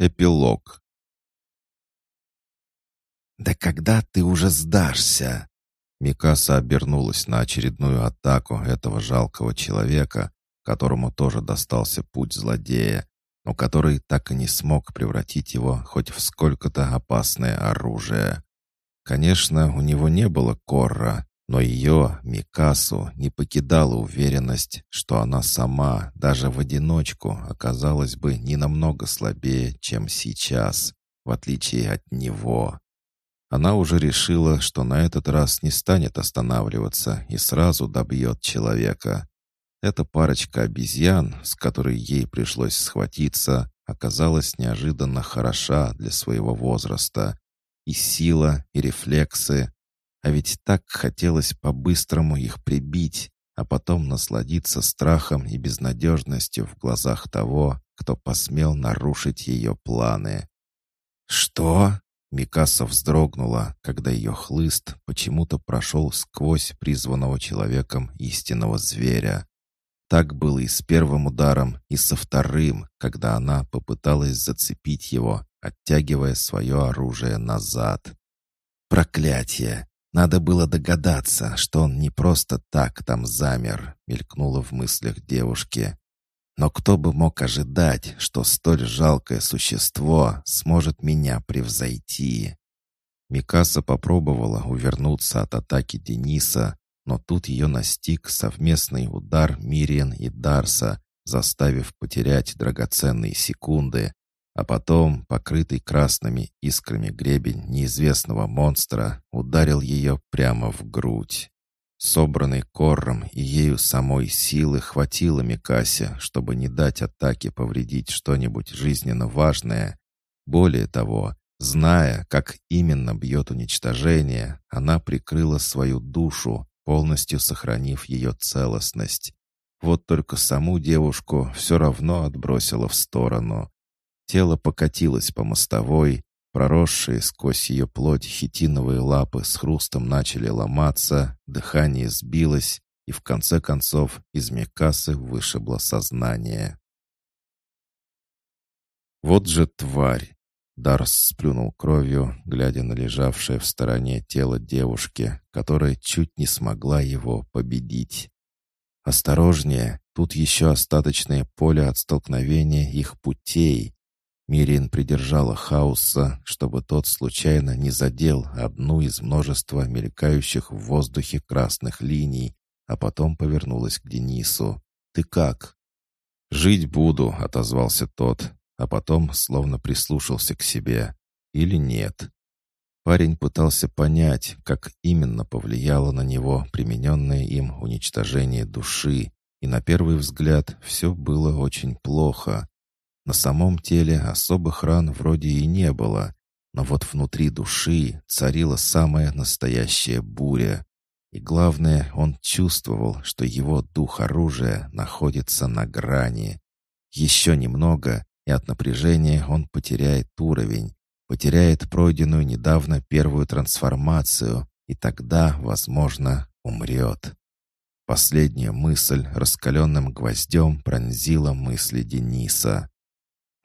Эпилог. «Да когда ты уже сдашься?» Микаса обернулась на очередную атаку этого жалкого человека, которому тоже достался путь злодея, но который так и не смог превратить его хоть в сколько-то опасное оружие. Конечно, у него не было корра, но ее, Микасу, не покидала уверенность, что она сама, даже в одиночку, оказалась бы не намного слабее, чем сейчас, в отличие от него. Она уже решила, что на этот раз не станет останавливаться и сразу добьет человека. Эта парочка обезьян, с которой ей пришлось схватиться, оказалась неожиданно хороша для своего возраста. И сила, и рефлексы, а ведь так хотелось по-быстрому их прибить, а потом насладиться страхом и безнадежностью в глазах того, кто посмел нарушить ее планы. «Что?» — Микаса вздрогнула, когда ее хлыст почему-то прошел сквозь призванного человеком истинного зверя. Так было и с первым ударом, и со вторым, когда она попыталась зацепить его, оттягивая свое оружие назад. «Проклятие! Надо было догадаться, что он не просто так там замер, мелькнуло в мыслях девушки. Но кто бы мог ожидать, что столь жалкое существо сможет меня превзойти? Микаса попробовала увернуться от атаки Дениса, но тут ее настиг совместный удар Мириен и Дарса, заставив потерять драгоценные секунды, а потом, покрытый красными искрами гребень неизвестного монстра, ударил ее прямо в грудь. Собранный корром и ею самой силы хватило Микасе, чтобы не дать атаке повредить что-нибудь жизненно важное. Более того, зная, как именно бьет уничтожение, она прикрыла свою душу, полностью сохранив ее целостность. Вот только саму девушку все равно отбросила в сторону. Тело покатилось по мостовой, проросшие сквозь ее плоть хитиновые лапы с хрустом начали ломаться, дыхание сбилось, и в конце концов из Мекасы вышибло сознание. «Вот же тварь!» Дарс сплюнул кровью, глядя на лежавшее в стороне тело девушки, которая чуть не смогла его победить. «Осторожнее, тут еще остаточное поле от столкновения их путей. Мирин придержала хаоса, чтобы тот случайно не задел одну из множества мелькающих в воздухе красных линий, а потом повернулась к Денису. «Ты как?» «Жить буду», — отозвался тот, а потом словно прислушался к себе. «Или нет?» Парень пытался понять, как именно повлияло на него примененное им уничтожение души, и на первый взгляд все было очень плохо. На самом теле особых ран вроде и не было, но вот внутри души царила самая настоящая буря. И главное, он чувствовал, что его дух оружия находится на грани. Еще немного, и от напряжения он потеряет уровень, потеряет пройденную недавно первую трансформацию, и тогда, возможно, умрет. Последняя мысль раскаленным гвоздем пронзила мысли Дениса.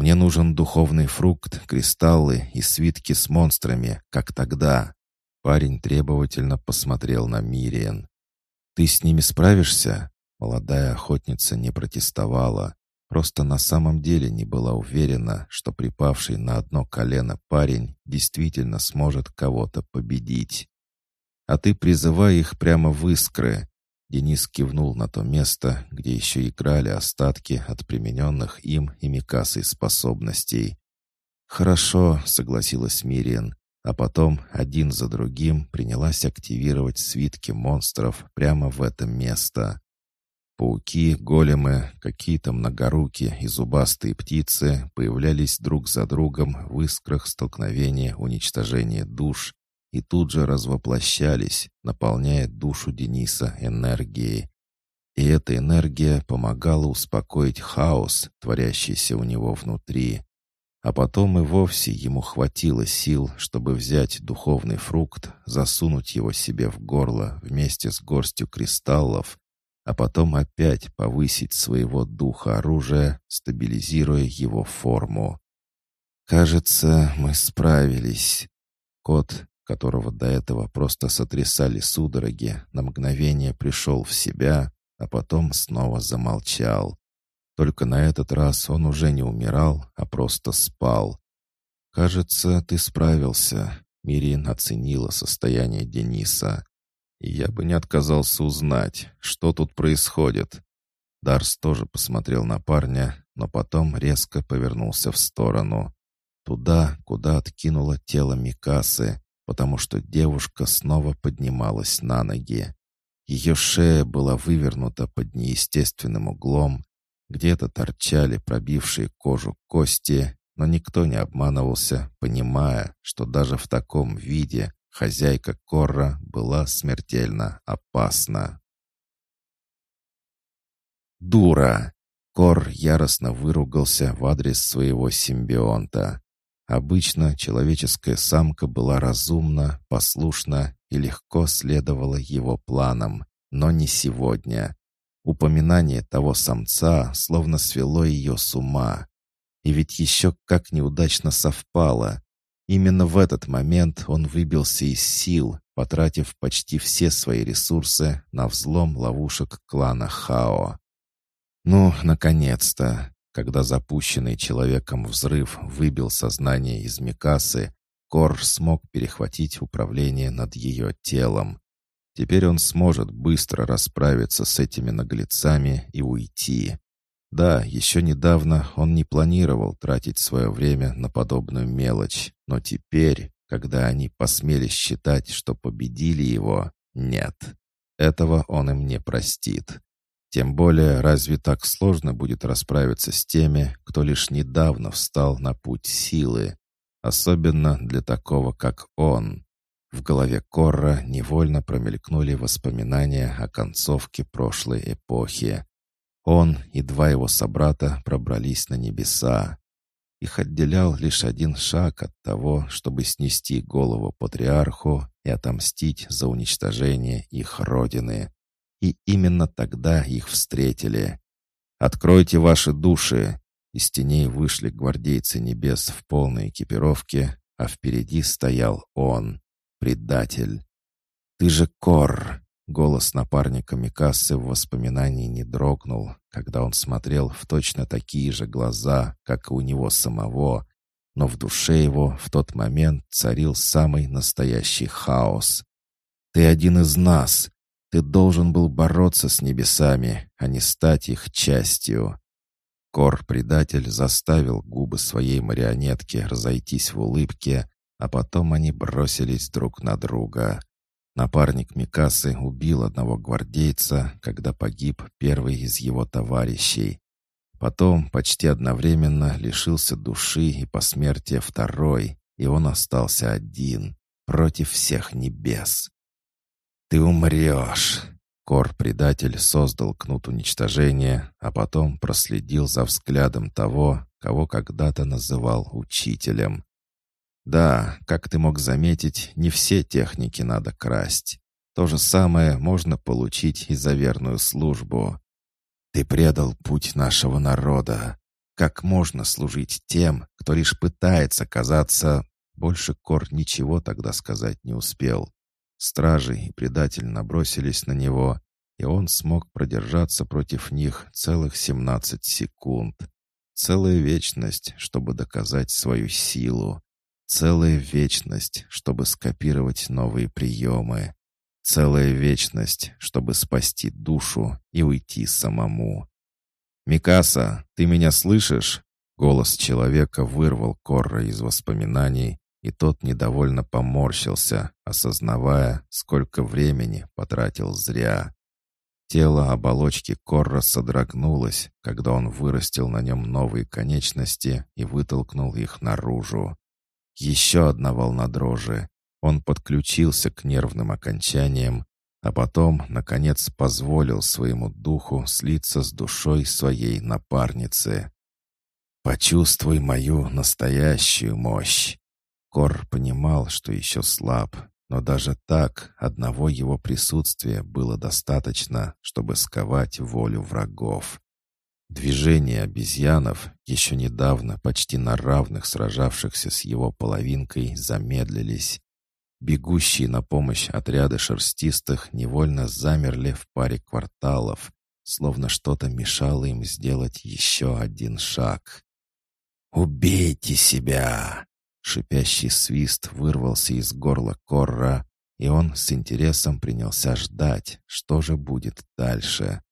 Мне нужен духовный фрукт, кристаллы и свитки с монстрами, как тогда». Парень требовательно посмотрел на Мириен. «Ты с ними справишься?» Молодая охотница не протестовала, просто на самом деле не была уверена, что припавший на одно колено парень действительно сможет кого-то победить. «А ты призывай их прямо в искры. Денис кивнул на то место, где еще играли остатки от примененных им и Микасой способностей. «Хорошо», — согласилась Мириан, а потом один за другим принялась активировать свитки монстров прямо в это место. Пауки, големы, какие-то многоруки и зубастые птицы появлялись друг за другом в искрах столкновения уничтожения душ, и тут же развоплощались, наполняя душу Дениса энергией. И эта энергия помогала успокоить хаос, творящийся у него внутри. А потом и вовсе ему хватило сил, чтобы взять духовный фрукт, засунуть его себе в горло вместе с горстью кристаллов, а потом опять повысить своего духа оружия, стабилизируя его форму. «Кажется, мы справились». Кот, которого до этого просто сотрясали судороги, на мгновение пришел в себя, а потом снова замолчал. Только на этот раз он уже не умирал, а просто спал. «Кажется, ты справился», — Мирин оценила состояние Дениса. «Я бы не отказался узнать, что тут происходит». Дарс тоже посмотрел на парня, но потом резко повернулся в сторону. Туда, куда откинуло тело Микасы, потому что девушка снова поднималась на ноги. Ее шея была вывернута под неестественным углом, где-то торчали пробившие кожу кости, но никто не обманывался, понимая, что даже в таком виде хозяйка Корра была смертельно опасна. «Дура!» Кор яростно выругался в адрес своего симбионта. Обычно человеческая самка была разумна, послушна и легко следовала его планам, но не сегодня. Упоминание того самца словно свело ее с ума. И ведь еще как неудачно совпало. Именно в этот момент он выбился из сил, потратив почти все свои ресурсы на взлом ловушек клана Хао. Ну, наконец-то, когда запущенный человеком взрыв выбил сознание из Микасы, Кор смог перехватить управление над ее телом. Теперь он сможет быстро расправиться с этими наглецами и уйти. Да, еще недавно он не планировал тратить свое время на подобную мелочь, но теперь, когда они посмели считать, что победили его, нет. Этого он им не простит. Тем более, разве так сложно будет расправиться с теми, кто лишь недавно встал на путь силы, особенно для такого, как он? В голове Корра невольно промелькнули воспоминания о концовке прошлой эпохи. Он и два его собрата пробрались на небеса. Их отделял лишь один шаг от того, чтобы снести голову патриарху и отомстить за уничтожение их родины. И именно тогда их встретили. «Откройте ваши души!» Из теней вышли гвардейцы небес в полной экипировке, а впереди стоял он, предатель. «Ты же Кор!» Голос напарника Микасы в воспоминании не дрогнул, когда он смотрел в точно такие же глаза, как и у него самого, но в душе его в тот момент царил самый настоящий хаос. «Ты один из нас! Ты должен был бороться с небесами, а не стать их частью!» Кор-предатель заставил губы своей марионетки разойтись в улыбке, а потом они бросились друг на друга. Напарник Микасы убил одного гвардейца, когда погиб первый из его товарищей. Потом почти одновременно лишился души и посмертия второй, и он остался один, против всех небес. «Ты умрешь!» Кор-предатель создал кнут уничтожения, а потом проследил за взглядом того, кого когда-то называл учителем. Да, как ты мог заметить, не все техники надо красть. То же самое можно получить и за верную службу. Ты предал путь нашего народа. Как можно служить тем, кто лишь пытается казаться... Больше Кор ничего тогда сказать не успел. Стражи и предатель набросились на него, и он смог продержаться против них целых 17 секунд. Целая вечность, чтобы доказать свою силу. Целая вечность, чтобы скопировать новые приемы. Целая вечность, чтобы спасти душу и уйти самому. «Микаса, ты меня слышишь?» Голос человека вырвал Корра из воспоминаний, и тот недовольно поморщился, осознавая, сколько времени потратил зря. Тело оболочки Корра содрогнулось, когда он вырастил на нем новые конечности и вытолкнул их наружу. Еще одна волна дрожи. Он подключился к нервным окончаниям, а потом, наконец, позволил своему духу слиться с душой своей напарницы. «Почувствуй мою настоящую мощь!» Кор понимал, что еще слаб, но даже так одного его присутствия было достаточно, чтобы сковать волю врагов. Движения обезьянов, еще недавно почти на равных сражавшихся с его половинкой, замедлились. Бегущие на помощь отряды шерстистых невольно замерли в паре кварталов, словно что-то мешало им сделать еще один шаг. «Убейте себя!» Шипящий свист вырвался из горла Корра, и он с интересом принялся ждать, что же будет дальше.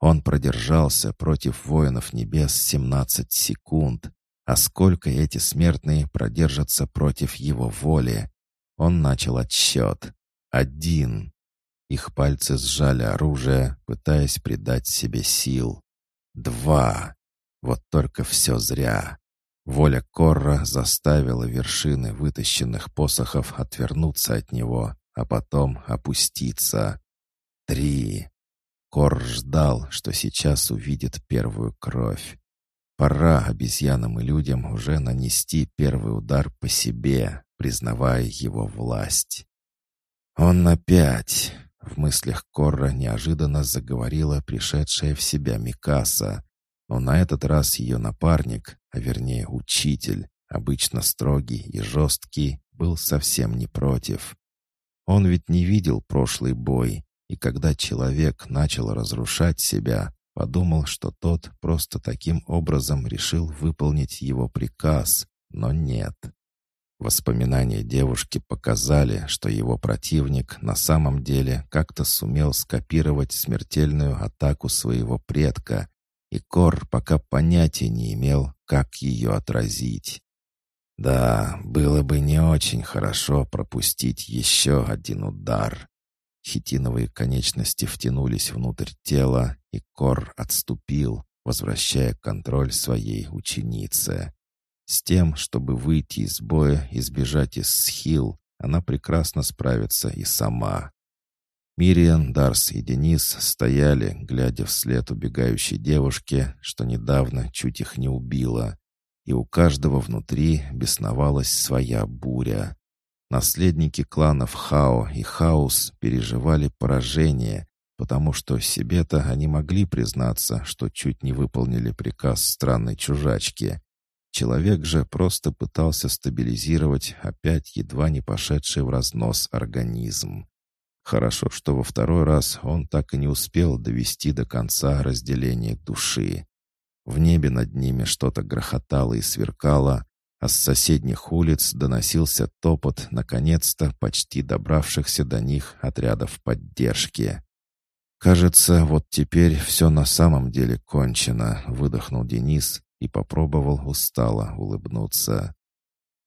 Он продержался против воинов небес 17 секунд, а сколько эти смертные продержатся против его воли? Он начал отсчет. Один. Их пальцы сжали оружие, пытаясь придать себе сил. Два. Вот только все зря. Воля Корра заставила вершины вытащенных посохов отвернуться от него, а потом опуститься. Три. Кор ждал, что сейчас увидит первую кровь. Пора обезьянам и людям уже нанести первый удар по себе, признавая его власть. «Он опять!» — в мыслях Корра неожиданно заговорила пришедшая в себя Микаса, но на этот раз ее напарник, а вернее учитель, обычно строгий и жесткий, был совсем не против. Он ведь не видел прошлый бой, и когда человек начал разрушать себя, подумал, что тот просто таким образом решил выполнить его приказ, но нет. Воспоминания девушки показали, что его противник на самом деле как-то сумел скопировать смертельную атаку своего предка и Кор пока понятия не имел, как ее отразить. Да, было бы не очень хорошо пропустить еще один удар. Хитиновые конечности втянулись внутрь тела, и Кор отступил, возвращая контроль своей ученице. С тем, чтобы выйти из боя и сбежать из схил, она прекрасно справится и сама. Мириан, Дарс и Денис стояли, глядя вслед убегающей девушке, что недавно чуть их не убило. И у каждого внутри бесновалась своя буря. Наследники кланов Хао и Хаус переживали поражение, потому что себе-то они могли признаться, что чуть не выполнили приказ странной чужачки. Человек же просто пытался стабилизировать опять едва не пошедший в разнос организм. Хорошо, что во второй раз он так и не успел довести до конца разделение души. В небе над ними что-то грохотало и сверкало, а с соседних улиц доносился топот, наконец-то почти добравшихся до них отрядов поддержки. «Кажется, вот теперь все на самом деле кончено», — выдохнул Денис и попробовал устало улыбнуться.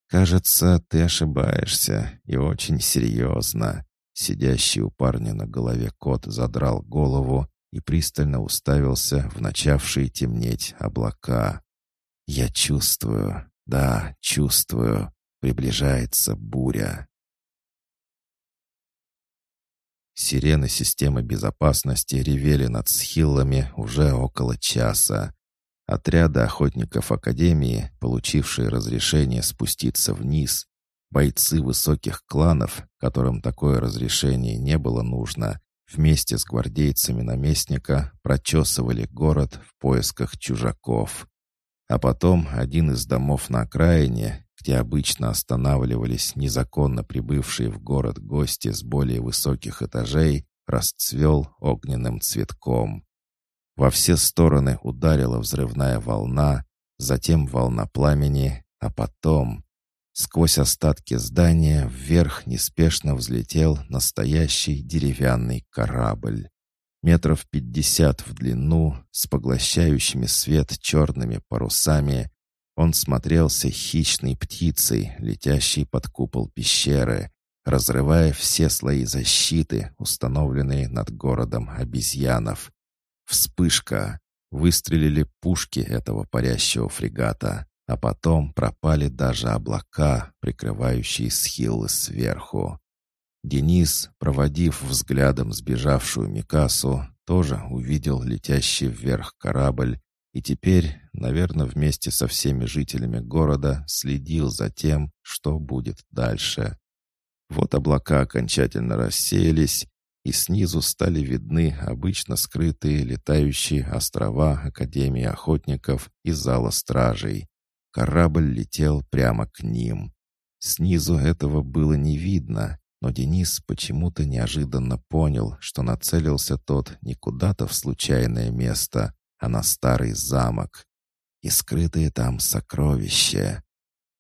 «Кажется, ты ошибаешься, и очень серьезно. Сидящий у парня на голове кот задрал голову и пристально уставился в начавшие темнеть облака. «Я чувствую, да, чувствую, приближается буря». Сирены системы безопасности ревели над схиллами уже около часа. Отряды охотников Академии, получившие разрешение спуститься вниз, Бойцы высоких кланов, которым такое разрешение не было нужно, вместе с гвардейцами наместника прочесывали город в поисках чужаков. А потом один из домов на окраине, где обычно останавливались незаконно прибывшие в город гости с более высоких этажей, расцвел огненным цветком. Во все стороны ударила взрывная волна, затем волна пламени, а потом Сквозь остатки здания вверх неспешно взлетел настоящий деревянный корабль. Метров пятьдесят в длину, с поглощающими свет черными парусами, он смотрелся хищной птицей, летящей под купол пещеры, разрывая все слои защиты, установленные над городом обезьянов. Вспышка! Выстрелили пушки этого парящего фрегата. А потом пропали даже облака, прикрывающие схилы сверху. Денис, проводив взглядом сбежавшую Микасу, тоже увидел летящий вверх корабль и теперь, наверное, вместе со всеми жителями города следил за тем, что будет дальше. Вот облака окончательно рассеялись, и снизу стали видны обычно скрытые летающие острова Академии охотников и зала стражей. Корабль летел прямо к ним. Снизу этого было не видно, но Денис почему-то неожиданно понял, что нацелился тот не куда-то в случайное место, а на старый замок. И скрытые там сокровища.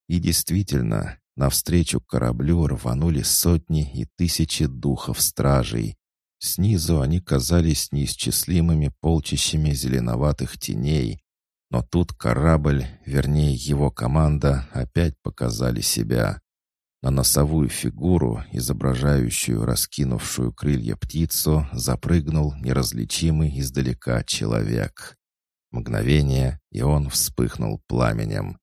И действительно, навстречу кораблю рванули сотни и тысячи духов-стражей. Снизу они казались неисчислимыми полчищами зеленоватых теней, но тут корабль, вернее его команда, опять показали себя. На носовую фигуру, изображающую раскинувшую крылья птицу, запрыгнул неразличимый издалека человек. Мгновение, и он вспыхнул пламенем.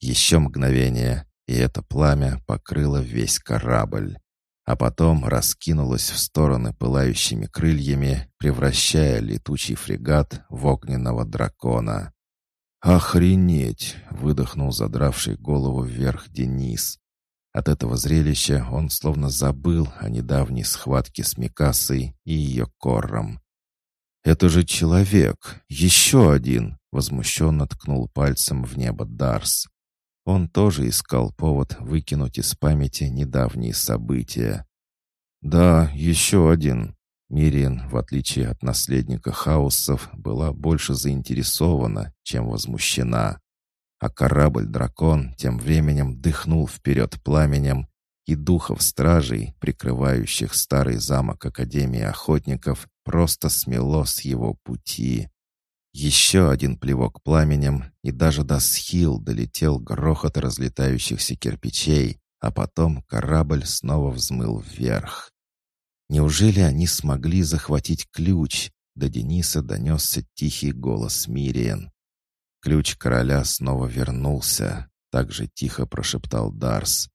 Еще мгновение, и это пламя покрыло весь корабль. А потом раскинулось в стороны пылающими крыльями, превращая летучий фрегат в огненного дракона. «Охренеть!» — выдохнул задравший голову вверх Денис. От этого зрелища он словно забыл о недавней схватке с Микасой и ее корром. «Это же человек! Еще один!» — возмущенно ткнул пальцем в небо Дарс. Он тоже искал повод выкинуть из памяти недавние события. «Да, еще один!» Мириан, в отличие от наследника хаосов, была больше заинтересована, чем возмущена. А корабль-дракон тем временем дыхнул вперед пламенем, и духов стражей, прикрывающих старый замок Академии охотников, просто смело с его пути. Еще один плевок пламенем, и даже до схил долетел грохот разлетающихся кирпичей, а потом корабль снова взмыл вверх. Неужели они смогли захватить ключ? До Дениса донесся тихий голос Мириен. Ключ короля снова вернулся, так же тихо прошептал Дарс.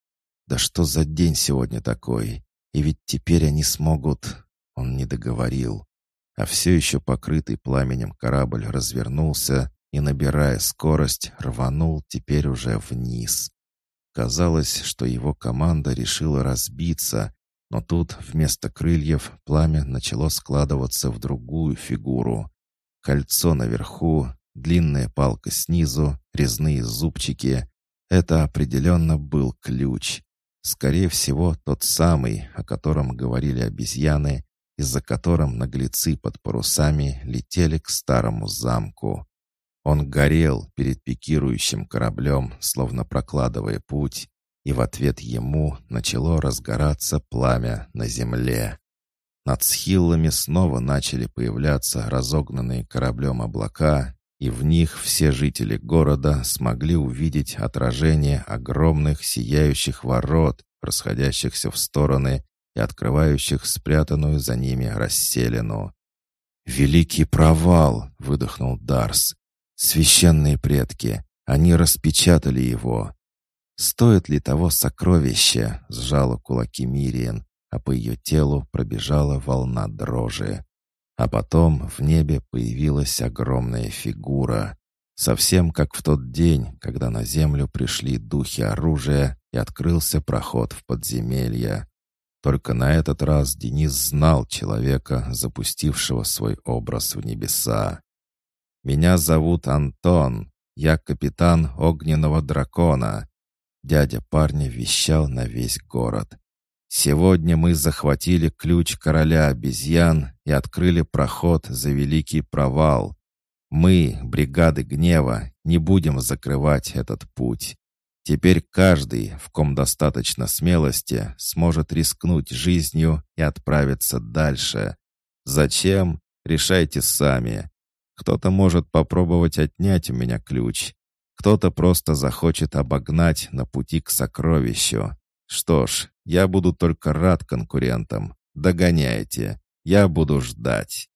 «Да что за день сегодня такой? И ведь теперь они смогут...» Он не договорил. А все еще покрытый пламенем корабль развернулся и, набирая скорость, рванул теперь уже вниз. Казалось, что его команда решила разбиться, но тут вместо крыльев пламя начало складываться в другую фигуру. Кольцо наверху, Длинная палка снизу, резные зубчики. Это определенно был ключ. Скорее всего, тот самый, о котором говорили обезьяны, из-за которым наглецы под парусами летели к старому замку. Он горел перед пикирующим кораблем, словно прокладывая путь, и в ответ ему начало разгораться пламя на земле. Над схиллами снова начали появляться разогнанные кораблем облака, и в них все жители города смогли увидеть отражение огромных сияющих ворот, расходящихся в стороны и открывающих спрятанную за ними расселину. «Великий провал!» — выдохнул Дарс. «Священные предки! Они распечатали его!» «Стоит ли того сокровища?» — сжала кулаки Мириен, а по ее телу пробежала волна дрожи. А потом в небе появилась огромная фигура. Совсем как в тот день, когда на землю пришли духи оружия и открылся проход в подземелье. Только на этот раз Денис знал человека, запустившего свой образ в небеса. «Меня зовут Антон. Я капитан огненного дракона». Дядя парня вещал на весь город. Сегодня мы захватили ключ короля обезьян и открыли проход за великий провал. Мы, бригады гнева, не будем закрывать этот путь. Теперь каждый, в ком достаточно смелости, сможет рискнуть жизнью и отправиться дальше. Зачем? Решайте сами. Кто-то может попробовать отнять у меня ключ. Кто-то просто захочет обогнать на пути к сокровищу. Что ж, я буду только рад конкурентам. Догоняйте. Я буду ждать.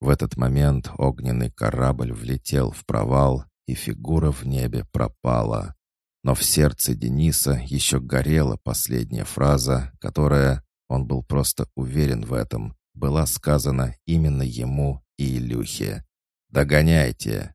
В этот момент огненный корабль влетел в провал, и фигура в небе пропала. Но в сердце Дениса еще горела последняя фраза, которая, он был просто уверен в этом, была сказана именно ему и Илюхе. «Догоняйте!»